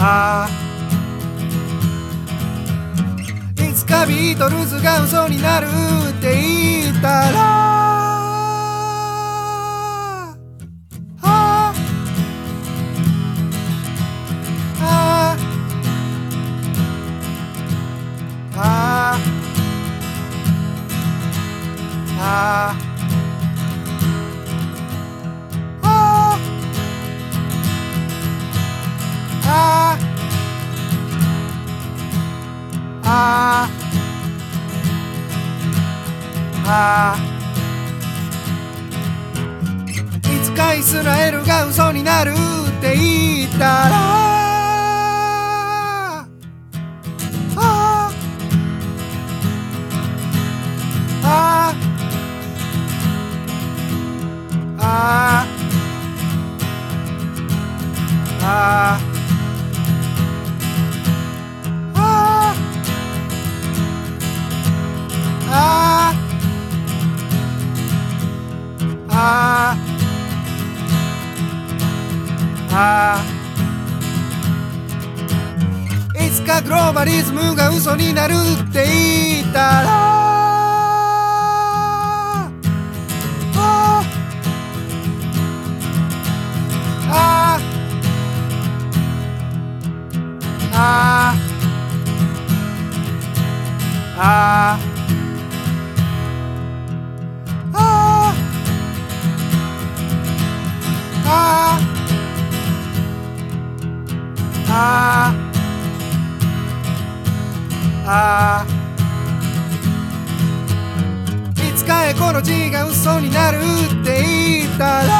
いつかビートルズが嘘になるって言ったらああ。いつかイスラエルが嘘になるって言ったらああ。いつかグローバリズムが嘘になるって言ったらああいつかエコロジーが嘘になるって言ったら